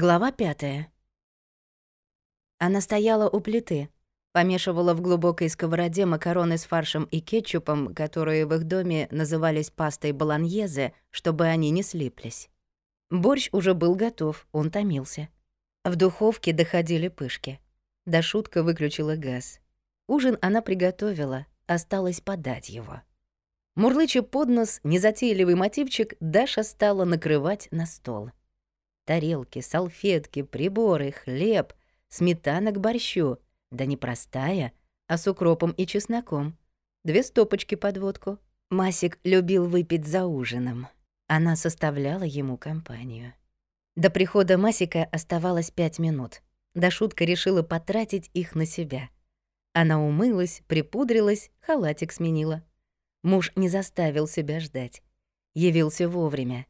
Глава пятая. Она стояла у плиты, помешивала в глубокой сковороде макароны с фаршем и кетчупом, которые в их доме назывались пастой болоньезе, чтобы они не слиплись. Борщ уже был готов, он томился. В духовке доходили пышки. Да шутка выключила газ. Ужин она приготовила, осталось подать его. Мурлыча под нос незатейливый мотивчик, Даша стала накрывать на стол. Тарелки, салфетки, приборы, хлеб, сметана к борщу. Да не простая, а с укропом и чесноком. Две стопочки под водку. Масик любил выпить за ужином. Она составляла ему компанию. До прихода Масика оставалось пять минут. Да шутка решила потратить их на себя. Она умылась, припудрилась, халатик сменила. Муж не заставил себя ждать. Явился вовремя.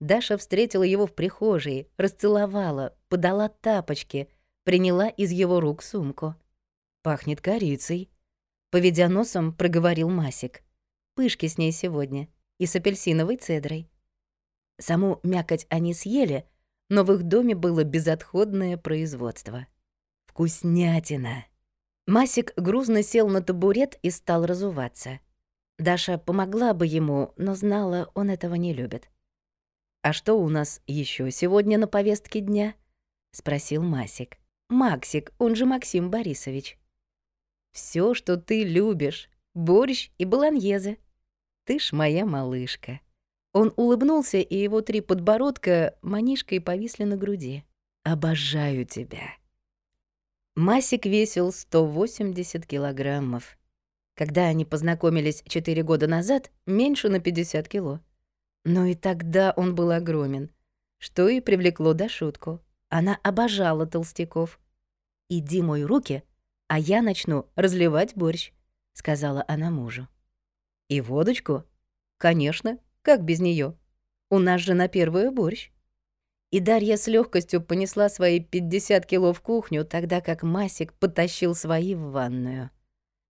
Даша встретила его в прихожей, расцеловала, подала тапочки, приняла из его рук сумку. «Пахнет корицей», — поведя носом, проговорил Масик. «Пышки с ней сегодня и с апельсиновой цедрой». Саму мякоть они съели, но в их доме было безотходное производство. «Вкуснятина!» Масик грузно сел на табурет и стал разуваться. Даша помогла бы ему, но знала, он этого не любит. «А что у нас еще сегодня на повестке дня?» — спросил Масик. «Максик, он же Максим Борисович». Все, что ты любишь. Борщ и баланьезе. Ты ж моя малышка». Он улыбнулся, и его три подбородка манишкой повисли на груди. «Обожаю тебя». Масик весил 180 килограммов. Когда они познакомились четыре года назад, меньше на 50 кило. Но и тогда он был огромен, что и привлекло до шутку. Она обожала толстяков. «Иди мой руки, а я начну разливать борщ», — сказала она мужу. «И водочку? Конечно, как без нее? У нас же на первую борщ». И Дарья с легкостью понесла свои 50 кило в кухню, тогда как Масик потащил свои в ванную.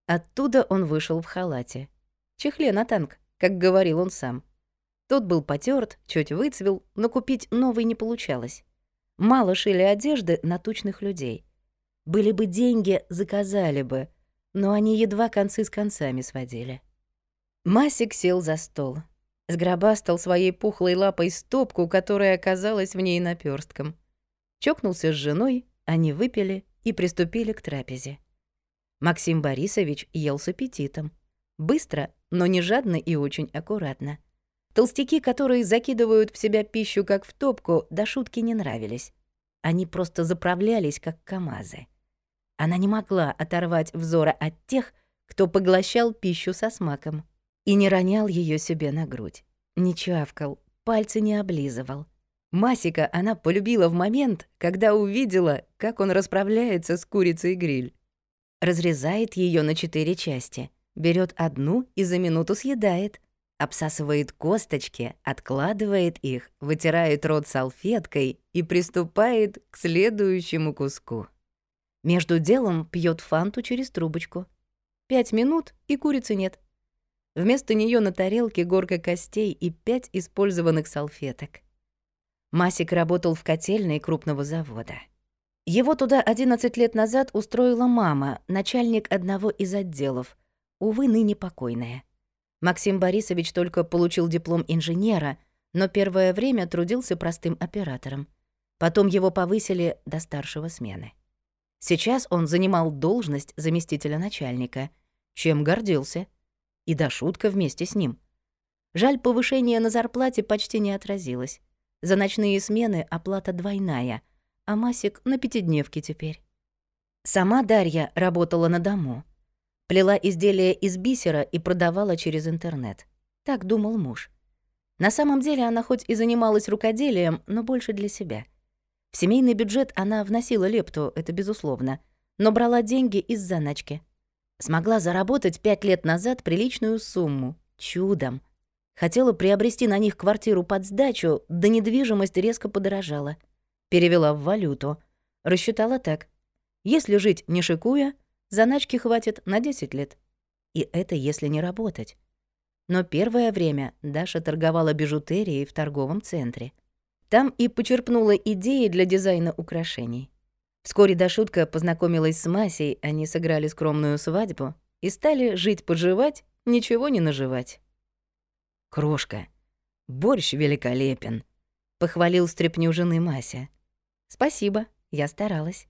Оттуда он вышел в халате. Чехле на танк, как говорил он сам. Тот был потерт, чуть выцвел, но купить новый не получалось. Мало шили одежды на тучных людей. Были бы деньги, заказали бы, но они едва концы с концами сводили. Масик сел за стол. Сгробастал своей пухлой лапой стопку, которая оказалась в ней наперстком. Чокнулся с женой, они выпили и приступили к трапезе. Максим Борисович ел с аппетитом. Быстро, но не жадно и очень аккуратно. Толстяки, которые закидывают в себя пищу как в топку, до шутки не нравились. Они просто заправлялись, как КАМАЗы. Она не могла оторвать взора от тех, кто поглощал пищу со смаком и не ронял ее себе на грудь, не чавкал, пальцы не облизывал. Масика она полюбила в момент, когда увидела, как он расправляется с курицей гриль. Разрезает ее на четыре части, берет одну и за минуту съедает — обсасывает косточки, откладывает их, вытирает рот салфеткой и приступает к следующему куску. Между делом пьет фанту через трубочку. Пять минут, и курицы нет. Вместо нее на тарелке горка костей и пять использованных салфеток. Масик работал в котельной крупного завода. Его туда 11 лет назад устроила мама, начальник одного из отделов, увы, ныне покойная. Максим Борисович только получил диплом инженера, но первое время трудился простым оператором. Потом его повысили до старшего смены. Сейчас он занимал должность заместителя начальника, чем гордился. И до шутка вместе с ним. Жаль, повышение на зарплате почти не отразилось. За ночные смены оплата двойная, а Масик на пятидневке теперь. Сама Дарья работала на дому — Плела изделия из бисера и продавала через интернет. Так думал муж. На самом деле она хоть и занималась рукоделием, но больше для себя. В семейный бюджет она вносила лепту, это безусловно, но брала деньги из заначки. Смогла заработать пять лет назад приличную сумму. Чудом. Хотела приобрести на них квартиру под сдачу, да недвижимость резко подорожала. Перевела в валюту. Рассчитала так. Если жить не шикуя, Заначки хватит на 10 лет. И это если не работать. Но первое время Даша торговала бижутерией в торговом центре. Там и почерпнула идеи для дизайна украшений. Вскоре Дашутка познакомилась с Масей, они сыграли скромную свадьбу и стали жить-поживать, ничего не наживать. «Крошка, борщ великолепен», — похвалил стряпню жены Мася. «Спасибо, я старалась».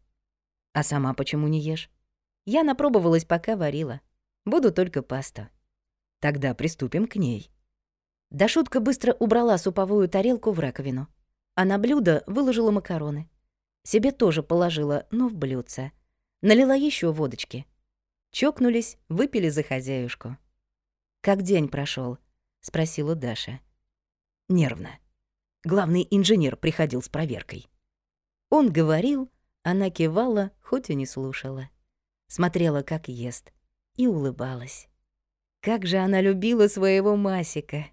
«А сама почему не ешь?» «Я напробовалась, пока варила. Буду только пасту». «Тогда приступим к ней». Дашутка быстро убрала суповую тарелку в раковину, а на блюдо выложила макароны. Себе тоже положила, но в блюдце. Налила еще водочки. Чокнулись, выпили за хозяюшку. «Как день прошел? спросила Даша. Нервно. Главный инженер приходил с проверкой. Он говорил, она кивала, хоть и не слушала. Смотрела, как ест, и улыбалась. Как же она любила своего Масика.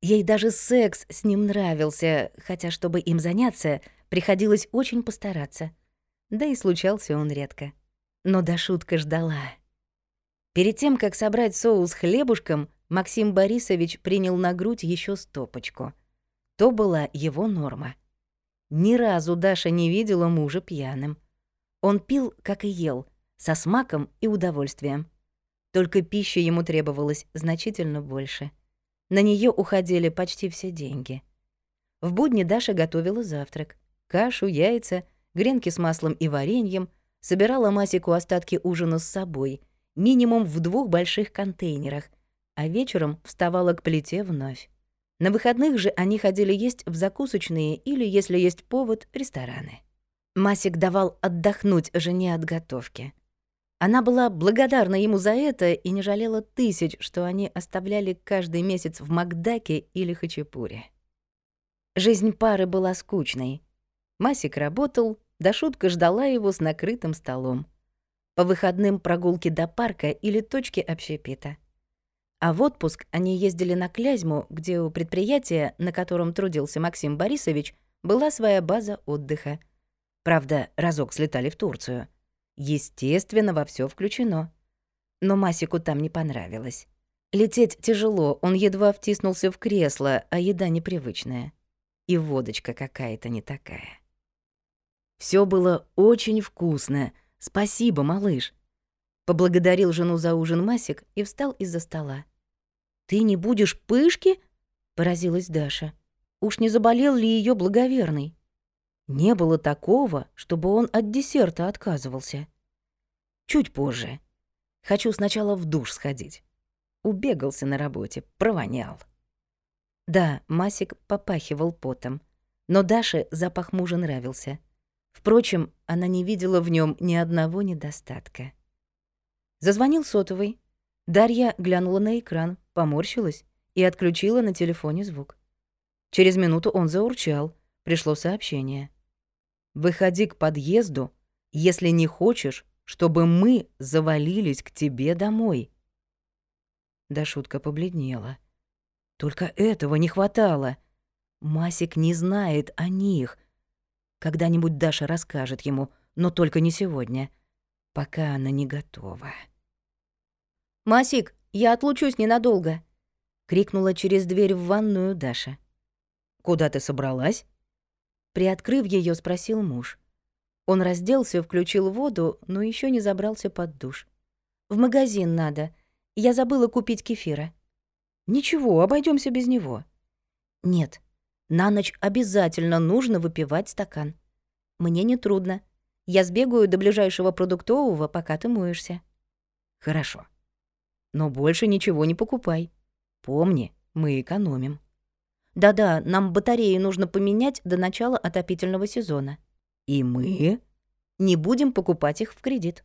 Ей даже секс с ним нравился, хотя, чтобы им заняться, приходилось очень постараться. Да и случался он редко. Но до шутка ждала. Перед тем, как собрать соус хлебушком, Максим Борисович принял на грудь еще стопочку. То была его норма. Ни разу Даша не видела мужа пьяным. Он пил, как и ел, со смаком и удовольствием. Только пищи ему требовалось значительно больше. На нее уходили почти все деньги. В будни Даша готовила завтрак кашу, яйца, гренки с маслом и вареньем, собирала Масику остатки ужина с собой, минимум в двух больших контейнерах, а вечером вставала к плите вновь. На выходных же они ходили есть в закусочные или, если есть повод, рестораны. Масик давал отдохнуть жене от готовки. Она была благодарна ему за это и не жалела тысяч, что они оставляли каждый месяц в Макдаке или Хачапуре. Жизнь пары была скучной. Масик работал, да шутка ждала его с накрытым столом. По выходным прогулки до парка или точки общепита. А в отпуск они ездили на Клязьму, где у предприятия, на котором трудился Максим Борисович, была своя база отдыха. Правда, разок слетали в Турцию. Естественно, во все включено. Но Масику там не понравилось. Лететь тяжело, он едва втиснулся в кресло, а еда непривычная. И водочка какая-то не такая. Все было очень вкусно. Спасибо, малыш. Поблагодарил жену за ужин Масик и встал из-за стола. Ты не будешь пышки? поразилась Даша. Уж не заболел ли ее благоверный? Не было такого, чтобы он от десерта отказывался. Чуть позже. Хочу сначала в душ сходить. Убегался на работе, провонял. Да, Масик попахивал потом, но Даше запах мужа нравился — Впрочем, она не видела в нем ни одного недостатка. Зазвонил сотовый. Дарья глянула на экран, поморщилась и отключила на телефоне звук. Через минуту он заурчал. Пришло сообщение. «Выходи к подъезду, если не хочешь, чтобы мы завалились к тебе домой». Да шутка побледнела. Только этого не хватало. Масик не знает о них, когда-нибудь Даша расскажет ему, но только не сегодня, пока она не готова. «Масик, я отлучусь ненадолго!» — крикнула через дверь в ванную Даша. «Куда ты собралась?» Приоткрыв ее, спросил муж. Он разделся, включил воду, но еще не забрался под душ. «В магазин надо. Я забыла купить кефира». «Ничего, обойдемся без него». «Нет, на ночь обязательно нужно выпивать стакан. Мне не трудно. Я сбегаю до ближайшего продуктового, пока ты моешься. Хорошо. Но больше ничего не покупай. Помни, мы экономим. Да-да, нам батареи нужно поменять до начала отопительного сезона. И мы не будем покупать их в кредит.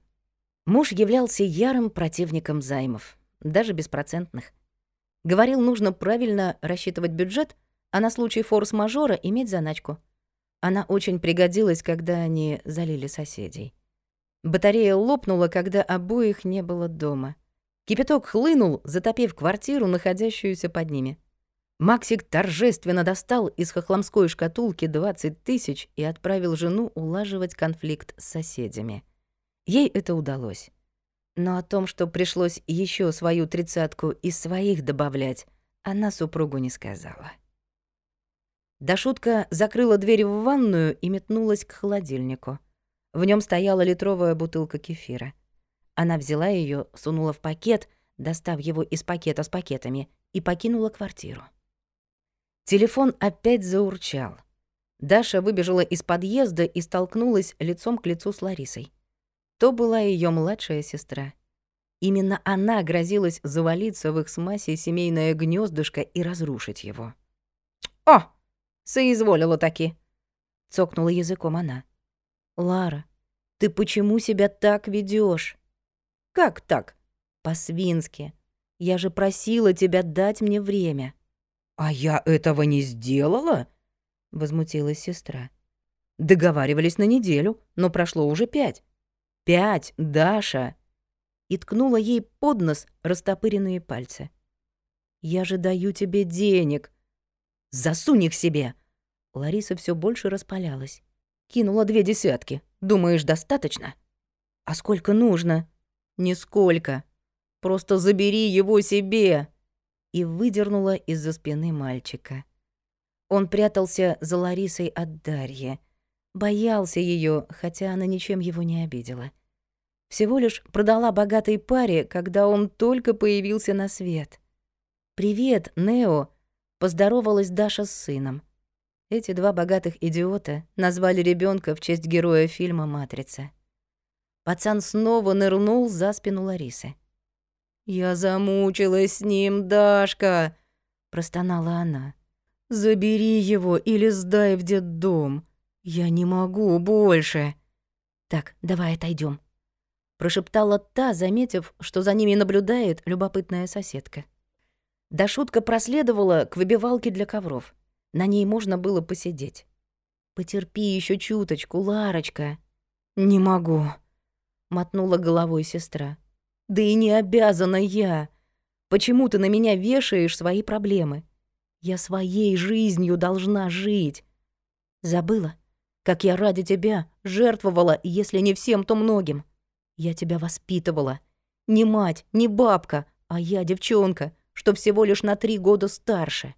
Муж являлся ярым противником займов, даже беспроцентных. Говорил, нужно правильно рассчитывать бюджет — а на случай форс-мажора иметь заначку. Она очень пригодилась, когда они залили соседей. Батарея лопнула, когда обоих не было дома. Кипяток хлынул, затопив квартиру, находящуюся под ними. Максик торжественно достал из хохломской шкатулки 20 тысяч и отправил жену улаживать конфликт с соседями. Ей это удалось. Но о том, что пришлось еще свою тридцатку из своих добавлять, она супругу не сказала. Дашутка закрыла дверь в ванную и метнулась к холодильнику. В нем стояла литровая бутылка кефира. Она взяла ее, сунула в пакет, достав его из пакета с пакетами, и покинула квартиру. Телефон опять заурчал. Даша выбежала из подъезда и столкнулась лицом к лицу с Ларисой. То была ее младшая сестра. Именно она грозилась завалиться в их с Масей семейное гнездышко и разрушить его. «О!» Соизволила таки. Цокнула языком она. Лара, ты почему себя так ведешь? Как так? По-свински. Я же просила тебя дать мне время. А я этого не сделала? Возмутилась сестра. Договаривались на неделю, но прошло уже пять. Пять, Даша! И ткнула ей под нос растопыренные пальцы. Я же даю тебе денег. Засунь их себе!» Лариса все больше распалялась. «Кинула две десятки. Думаешь, достаточно?» «А сколько нужно?» «Нисколько. Просто забери его себе!» И выдернула из-за спины мальчика. Он прятался за Ларисой от Дарьи. Боялся ее, хотя она ничем его не обидела. Всего лишь продала богатой паре, когда он только появился на свет. «Привет, Нео!» Поздоровалась Даша с сыном. Эти два богатых идиота назвали ребенка в честь героя фильма «Матрица». Пацан снова нырнул за спину Ларисы. «Я замучилась с ним, Дашка!» — простонала она. «Забери его или сдай в детдом. Я не могу больше». «Так, давай отойдем, прошептала та, заметив, что за ними наблюдает любопытная соседка. Да шутка проследовала к выбивалке для ковров. На ней можно было посидеть. «Потерпи еще чуточку, Ларочка». «Не могу», — мотнула головой сестра. «Да и не обязана я. Почему ты на меня вешаешь свои проблемы? Я своей жизнью должна жить. Забыла, как я ради тебя жертвовала, если не всем, то многим. Я тебя воспитывала. Не мать, не бабка, а я девчонка, что всего лишь на три года старше.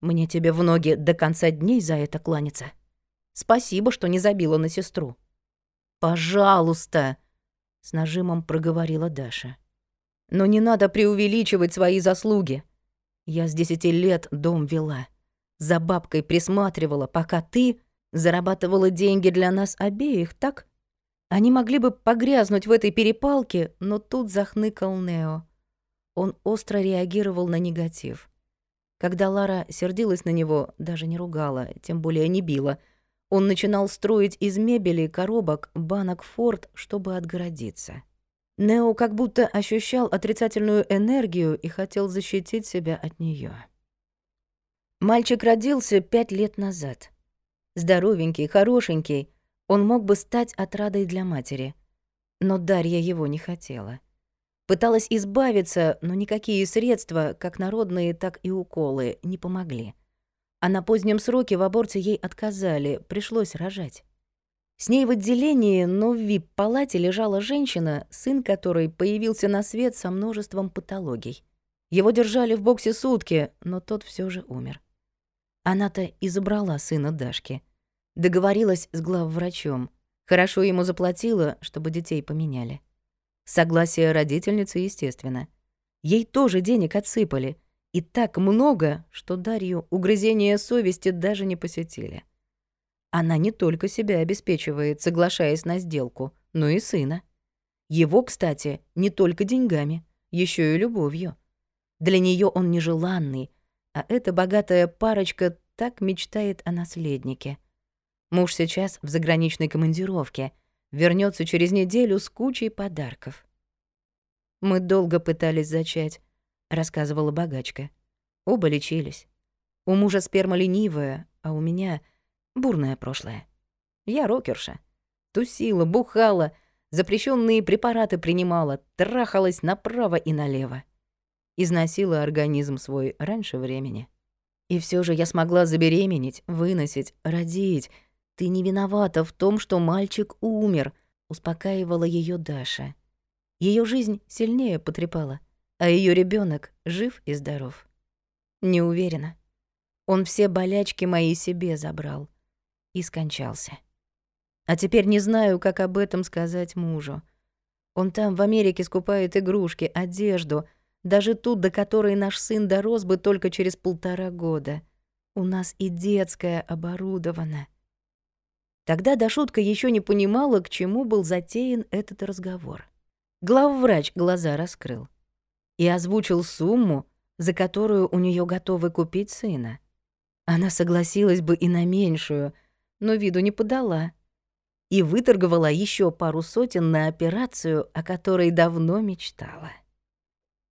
Мне тебе в ноги до конца дней за это кланяться. Спасибо, что не забила на сестру. Пожалуйста, с нажимом проговорила Даша. Но не надо преувеличивать свои заслуги. Я с десяти лет дом вела. За бабкой присматривала, пока ты зарабатывала деньги для нас обеих, так? Они могли бы погрязнуть в этой перепалке, но тут захныкал Нео. Он остро реагировал на негатив. Когда Лара сердилась на него, даже не ругала, тем более не била, он начинал строить из мебели, коробок, банок форт, чтобы отгородиться. Нео как будто ощущал отрицательную энергию и хотел защитить себя от нее. Мальчик родился пять лет назад. Здоровенький, хорошенький, он мог бы стать отрадой для матери. Но Дарья его не хотела. Пыталась избавиться, но никакие средства, как народные, так и уколы, не помогли. А на позднем сроке в аборте ей отказали, пришлось рожать. С ней в отделении, но в вип-палате лежала женщина, сын которой появился на свет со множеством патологий. Его держали в боксе сутки, но тот все же умер. Она-то и забрала сына Дашки. Договорилась с главврачом. Хорошо ему заплатила, чтобы детей поменяли. Согласие родительницы, естественно. Ей тоже денег отсыпали. И так много, что Дарью угрызения совести даже не посетили. Она не только себя обеспечивает, соглашаясь на сделку, но и сына. Его, кстати, не только деньгами, еще и любовью. Для нее он нежеланный, а эта богатая парочка так мечтает о наследнике. Муж сейчас в заграничной командировке — вернется через неделю с кучей подарков. «Мы долго пытались зачать», — рассказывала богачка. Оба лечились. У мужа сперма ленивая, а у меня бурное прошлое. Я рокерша. Тусила, бухала, запрещенные препараты принимала, трахалась направо и налево. Износила организм свой раньше времени. И все же я смогла забеременеть, выносить, родить, ты не виновата в том, что мальчик умер, успокаивала ее Даша. Ее жизнь сильнее потрепала, а ее ребенок жив и здоров. Не уверена. Он все болячки мои себе забрал и скончался. А теперь не знаю, как об этом сказать мужу. Он там в Америке скупает игрушки, одежду, даже ту, до которой наш сын дорос бы только через полтора года. У нас и детская оборудована. Тогда Дашутка еще не понимала, к чему был затеян этот разговор. Главврач глаза раскрыл и озвучил сумму, за которую у нее готовы купить сына. Она согласилась бы и на меньшую, но виду не подала. И выторговала еще пару сотен на операцию, о которой давно мечтала.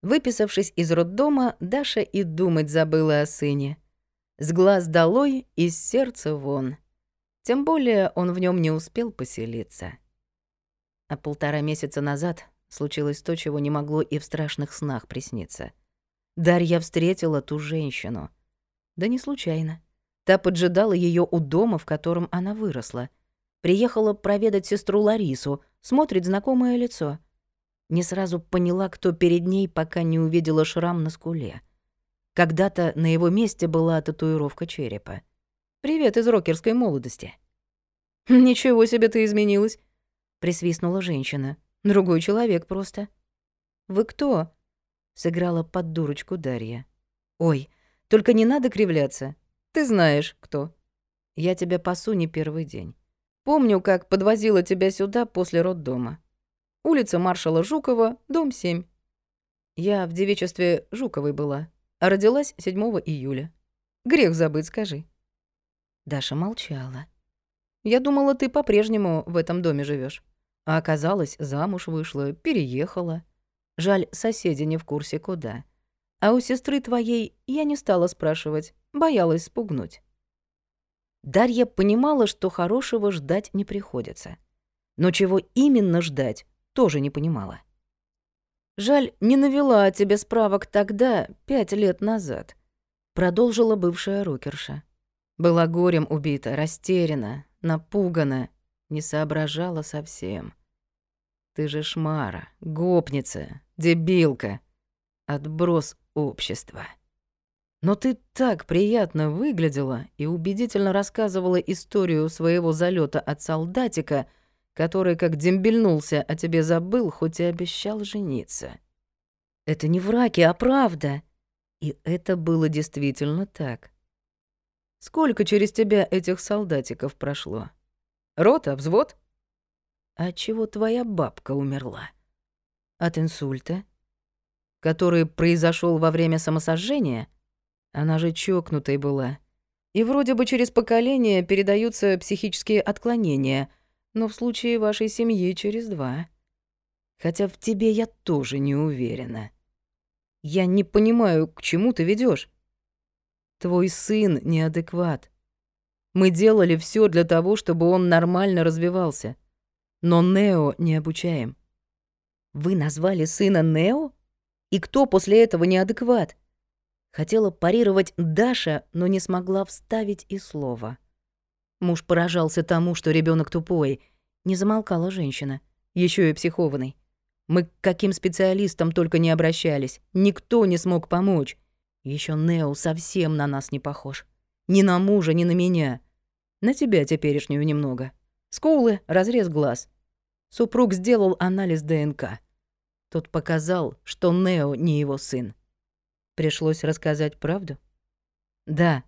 Выписавшись из роддома, Даша и думать забыла о сыне. С глаз долой, из сердца вон. Тем более он в нем не успел поселиться. А полтора месяца назад случилось то, чего не могло и в страшных снах присниться. Дарья встретила ту женщину — да не случайно. Та поджидала ее у дома, в котором она выросла. Приехала проведать сестру Ларису, смотрит знакомое лицо. Не сразу поняла, кто перед ней, пока не увидела шрам на скуле. Когда-то на его месте была татуировка черепа. «Привет из рокерской молодости». «Ничего себе ты изменилась», — присвистнула женщина. «Другой человек просто». «Вы кто?» — сыграла под дурочку Дарья. «Ой, только не надо кривляться. Ты знаешь, кто. Я тебя пасу не первый день. Помню, как подвозила тебя сюда после роддома. Улица маршала Жукова, дом 7. Я в девичестве Жуковой была, а родилась 7 июля. Грех забыть, скажи. Даша молчала. Я думала, ты по-прежнему в этом доме живешь, А оказалось, замуж вышла, переехала. Жаль, соседи не в курсе куда. А у сестры твоей я не стала спрашивать, боялась спугнуть. Дарья понимала, что хорошего ждать не приходится. Но чего именно ждать, тоже не понимала. «Жаль, не навела о тебе справок тогда, пять лет назад», — продолжила бывшая рокерша. Была горем убита, растеряна, напугана, не соображала совсем. «Ты же шмара, гопница, дебилка, отброс общества. Но ты так приятно выглядела и убедительно рассказывала историю своего залета от солдатика, который как дембельнулся, а тебе забыл, хоть и обещал жениться. Это не враки, а правда. И это было действительно так. Сколько через тебя этих солдатиков прошло? Рота, взвод? А чего твоя бабка умерла? От инсульта? который произошел во время самосожжения, она же чокнутой была. И вроде бы через поколение передаются психические отклонения, но в случае вашей семьи через два. Хотя в тебе я тоже не уверена. Я не понимаю, к чему ты ведешь. Твой сын неадекват. Мы делали все для того, чтобы он нормально развивался. Но Нео не обучаем. Вы назвали сына Нео? И кто после этого неадекват? Хотела парировать Даша, но не смогла вставить и слова. Муж поражался тому, что ребенок тупой. Не замолкала женщина, еще и психованный. Мы к каким специалистам только не обращались. Никто не смог помочь. Еще Нео совсем на нас не похож. Ни на мужа, ни на меня. На тебя теперешнюю немного. Скулы, разрез глаз. Супруг сделал анализ ДНК. Тот показал, что Нео не его сын. Пришлось рассказать правду? Да,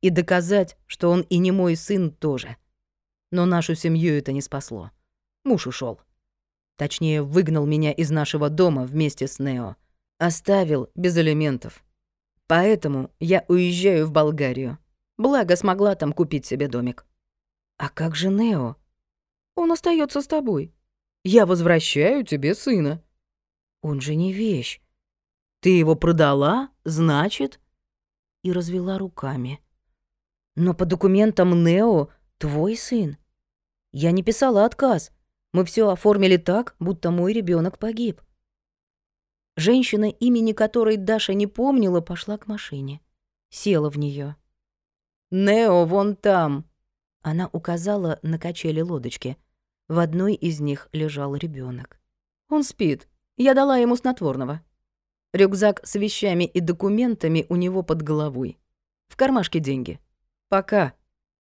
и доказать, что он и не мой сын тоже. Но нашу семью это не спасло. Муж ушел. Точнее, выгнал меня из нашего дома вместе с Нео. Оставил без элементов. Поэтому я уезжаю в Болгарию. Благо смогла там купить себе домик. А как же Нео? Он остается с тобой. Я возвращаю тебе сына. Он же не вещь. Ты его продала, значит? И развела руками. Но по документам Нео твой сын. Я не писала отказ. Мы все оформили так, будто мой ребенок погиб. Женщина, имени которой Даша не помнила, пошла к машине. Села в нее. «Нео вон там!» Она указала на качели лодочки. В одной из них лежал ребенок. «Он спит. Я дала ему снотворного. Рюкзак с вещами и документами у него под головой. В кармашке деньги. Пока.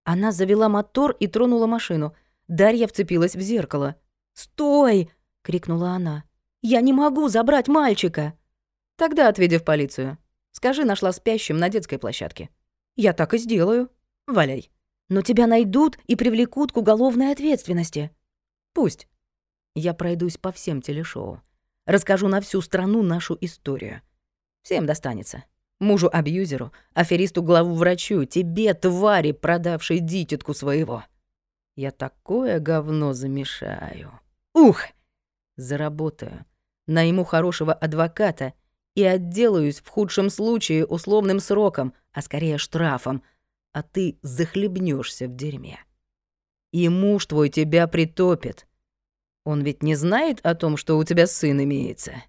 Она завела мотор и тронула машину. Дарья вцепилась в зеркало. «Стой!» — крикнула она. «Я не могу забрать мальчика!» «Тогда отведи в полицию. Скажи, нашла спящим на детской площадке». «Я так и сделаю. Валяй». «Но тебя найдут и привлекут к уголовной ответственности». «Пусть. Я пройдусь по всем телешоу. Расскажу на всю страну нашу историю. Всем достанется. Мужу-абьюзеру, аферисту-главу-врачу, тебе, твари, продавшей дитятку своего. Я такое говно замешаю. Ух! Заработаю. Найму хорошего адвоката и отделаюсь в худшем случае условным сроком, а скорее штрафом, а ты захлебнешься в дерьме. И муж твой тебя притопит. Он ведь не знает о том, что у тебя сын имеется.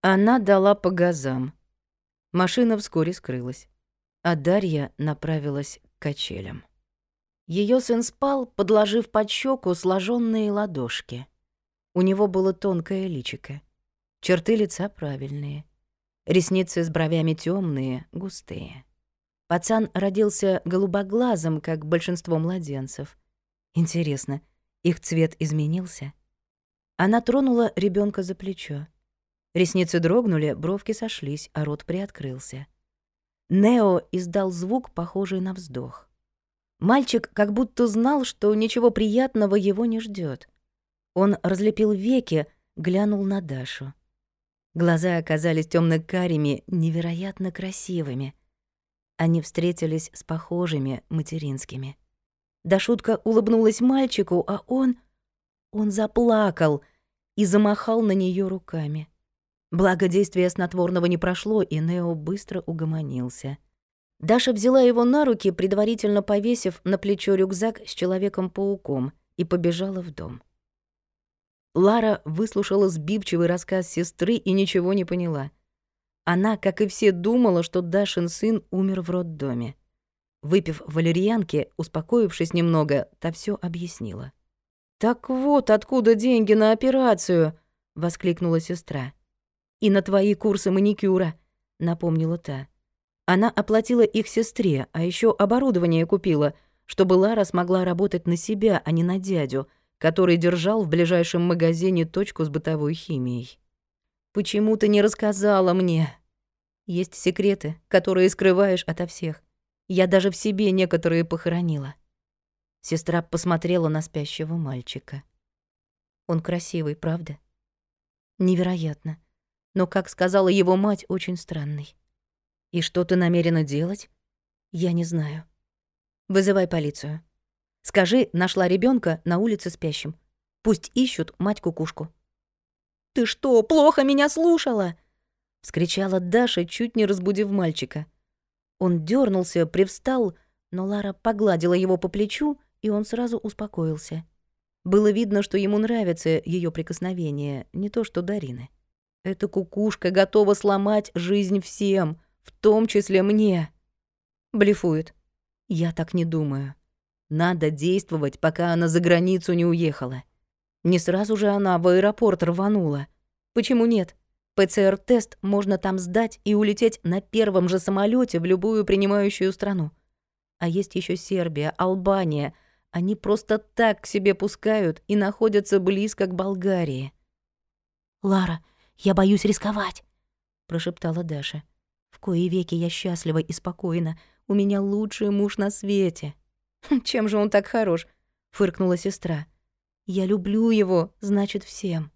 Она дала по газам. Машина вскоре скрылась, а Дарья направилась к качелям. Ее сын спал, подложив под щеку сложенные ладошки. У него было тонкое личико, черты лица правильные, ресницы с бровями темные, густые. Пацан родился голубоглазым, как большинство младенцев. Интересно, их цвет изменился? Она тронула ребенка за плечо. Ресницы дрогнули, бровки сошлись, а рот приоткрылся. Нео издал звук, похожий на вздох. Мальчик как будто знал, что ничего приятного его не ждет. Он разлепил веки, глянул на Дашу. Глаза оказались темно карими невероятно красивыми. Они встретились с похожими материнскими. Дашутка улыбнулась мальчику, а он... Он заплакал и замахал на нее руками. Благо, действие снотворного не прошло, и Нео быстро угомонился. Даша взяла его на руки, предварительно повесив на плечо рюкзак с Человеком-пауком, и побежала в дом. Лара выслушала сбивчивый рассказ сестры и ничего не поняла. Она, как и все, думала, что Дашин сын умер в роддоме. Выпив валерьянки, успокоившись немного, та все объяснила. «Так вот откуда деньги на операцию!» — воскликнула сестра и на твои курсы маникюра», — напомнила та. Она оплатила их сестре, а еще оборудование купила, чтобы Лара смогла работать на себя, а не на дядю, который держал в ближайшем магазине точку с бытовой химией. «Почему ты не рассказала мне?» «Есть секреты, которые скрываешь ото всех. Я даже в себе некоторые похоронила». Сестра посмотрела на спящего мальчика. «Он красивый, правда?» «Невероятно но, как сказала его мать, очень странный. «И что ты намерена делать?» «Я не знаю. Вызывай полицию. Скажи, нашла ребенка на улице спящим. Пусть ищут мать-кукушку». «Ты что, плохо меня слушала?» — вскричала Даша, чуть не разбудив мальчика. Он дернулся, привстал, но Лара погладила его по плечу, и он сразу успокоился. Было видно, что ему нравится ее прикосновение, не то что Дарины. Эта кукушка готова сломать жизнь всем, в том числе мне. Блефует. Я так не думаю. Надо действовать, пока она за границу не уехала. Не сразу же она в аэропорт рванула. Почему нет? ПЦР-тест можно там сдать и улететь на первом же самолете в любую принимающую страну. А есть еще Сербия, Албания. Они просто так к себе пускают и находятся близко к Болгарии. «Лара, я боюсь рисковать», — прошептала Даша. «В кои веки я счастлива и спокойна. У меня лучший муж на свете». «Хм, «Чем же он так хорош?» — фыркнула сестра. «Я люблю его, значит, всем.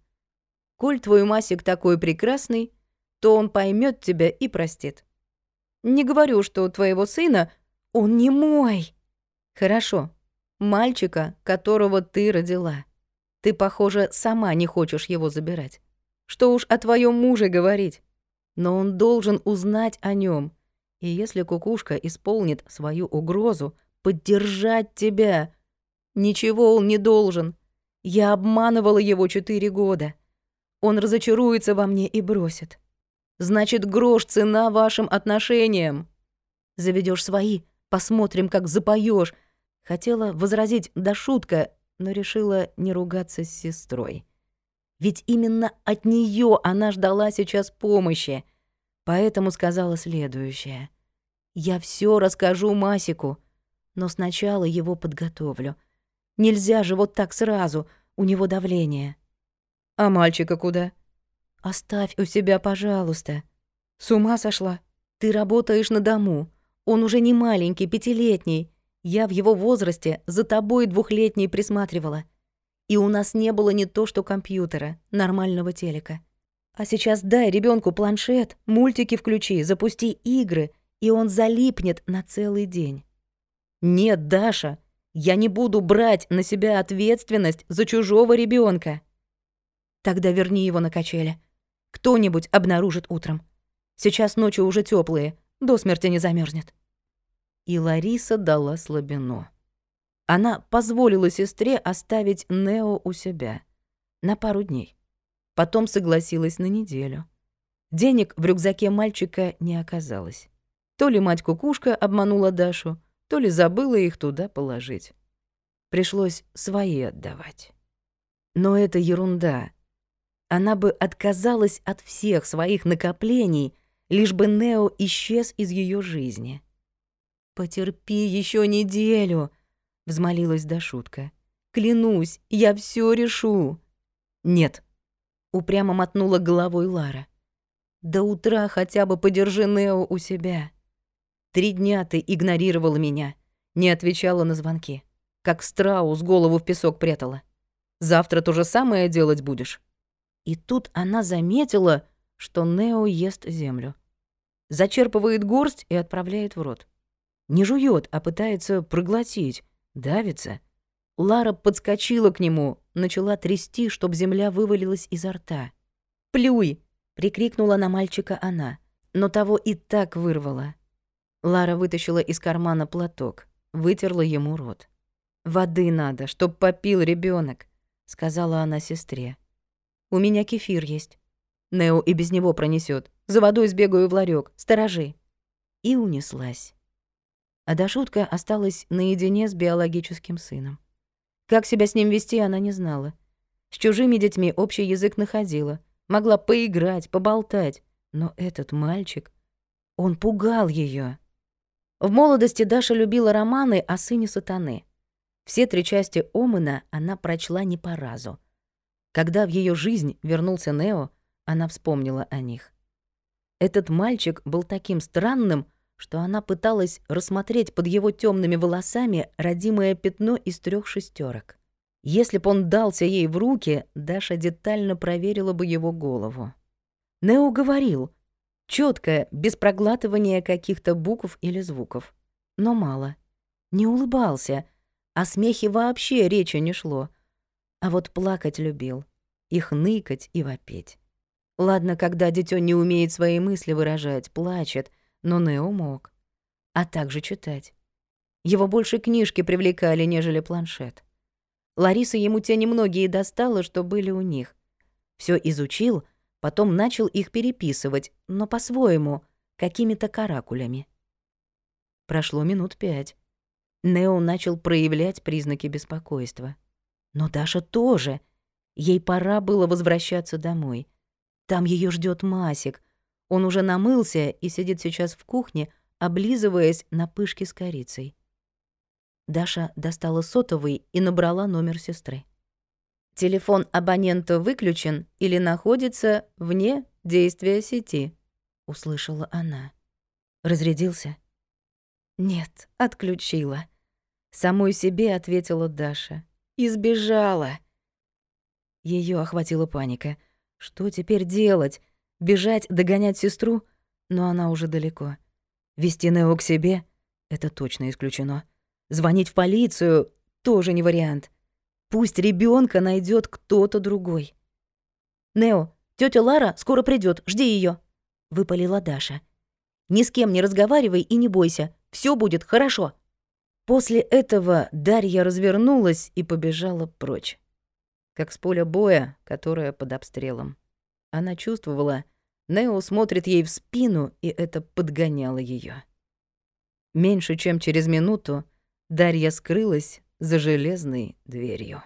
Коль твой Масик такой прекрасный, то он поймет тебя и простит. Не говорю, что у твоего сына он не мой. Хорошо, мальчика, которого ты родила. Ты, похоже, сама не хочешь его забирать. Что уж о твоем муже говорить. Но он должен узнать о нем. И если кукушка исполнит свою угрозу, поддержать тебя. Ничего он не должен. Я обманывала его четыре года. Он разочаруется во мне и бросит. Значит, грош цена вашим отношениям. Заведешь свои, посмотрим, как запоешь. Хотела возразить да шутка, но решила не ругаться с сестрой. Ведь именно от нее она ждала сейчас помощи. Поэтому сказала следующее. Я все расскажу Масику, но сначала его подготовлю. Нельзя же вот так сразу, у него давление. А мальчика куда? Оставь у себя, пожалуйста. С ума сошла? Ты работаешь на дому. Он уже не маленький, пятилетний. Я в его возрасте за тобой двухлетней присматривала. И у нас не было не то что компьютера, нормального телека. А сейчас дай ребенку планшет, мультики включи, запусти игры, и он залипнет на целый день. Нет, Даша, я не буду брать на себя ответственность за чужого ребенка. Тогда верни его на качели. Кто-нибудь обнаружит утром. Сейчас ночи уже теплые, до смерти не замерзнет. И Лариса дала слабину. Она позволила сестре оставить Нео у себя на пару дней. Потом согласилась на неделю. Денег в рюкзаке мальчика не оказалось. То ли мать-кукушка обманула Дашу, то ли забыла их туда положить. Пришлось свои отдавать. Но это ерунда. Она бы отказалась от всех своих накоплений, лишь бы Нео исчез из ее жизни. «Потерпи еще неделю», — взмолилась Дашутка. «Клянусь, я все решу». «Нет», упрямо мотнула головой Лара. До утра хотя бы подержи Нео у себя. Три дня ты игнорировала меня, не отвечала на звонки. Как страус голову в песок прятала. Завтра то же самое делать будешь. И тут она заметила, что Нео ест землю. Зачерпывает горсть и отправляет в рот. Не жует, а пытается проглотить, давится. Лара подскочила к нему, начала трясти, чтоб земля вывалилась изо рта. «Плюй!» — прикрикнула на мальчика она, но того и так вырвала. Лара вытащила из кармана платок, вытерла ему рот. «Воды надо, чтоб попил ребенок, сказала она сестре. «У меня кефир есть. Нео и без него пронесет. За водой сбегаю в ларек. Сторожи». И унеслась. А Дашутка осталась наедине с биологическим сыном. Как себя с ним вести, она не знала. С чужими детьми общий язык находила. Могла поиграть, поболтать. Но этот мальчик, он пугал ее. В молодости Даша любила романы о сыне сатаны. Все три части Омена она прочла не по разу. Когда в ее жизнь вернулся Нео, она вспомнила о них. Этот мальчик был таким странным, что она пыталась рассмотреть под его темными волосами родимое пятно из трех шестерок. Если б он дался ей в руки, Даша детально проверила бы его голову. Нео говорил, четко, без проглатывания каких-то букв или звуков. Но мало. Не улыбался, о смехе вообще речи не шло. А вот плакать любил, их ныкать и вопеть. Ладно, когда дитё не умеет свои мысли выражать, плачет, но Нео мог. А также читать. Его больше книжки привлекали, нежели планшет. Лариса ему те немногие достала, что были у них. Все изучил, потом начал их переписывать, но по-своему, какими-то каракулями. Прошло минут пять. Нео начал проявлять признаки беспокойства. Но Даша тоже. Ей пора было возвращаться домой. Там ее ждет Масик, он уже намылся и сидит сейчас в кухне, облизываясь на пышке с корицей. Даша достала сотовый и набрала номер сестры. «Телефон абонента выключен или находится вне действия сети», — услышала она. Разрядился? «Нет, отключила». Самой себе ответила Даша. «Избежала». Ее охватила паника. Что теперь делать? Бежать, догонять сестру, но она уже далеко. Вести Нео к себе — это точно исключено. Звонить в полицию — тоже не вариант. Пусть ребенка найдет кто-то другой. «Нео, тетя Лара скоро придет, жди ее, выпалила Даша. «Ни с кем не разговаривай и не бойся, все будет хорошо». После этого Дарья развернулась и побежала прочь. Как с поля боя, которое под обстрелом. Она чувствовала, Нео смотрит ей в спину, и это подгоняло ее. Меньше чем через минуту Дарья скрылась за железной дверью.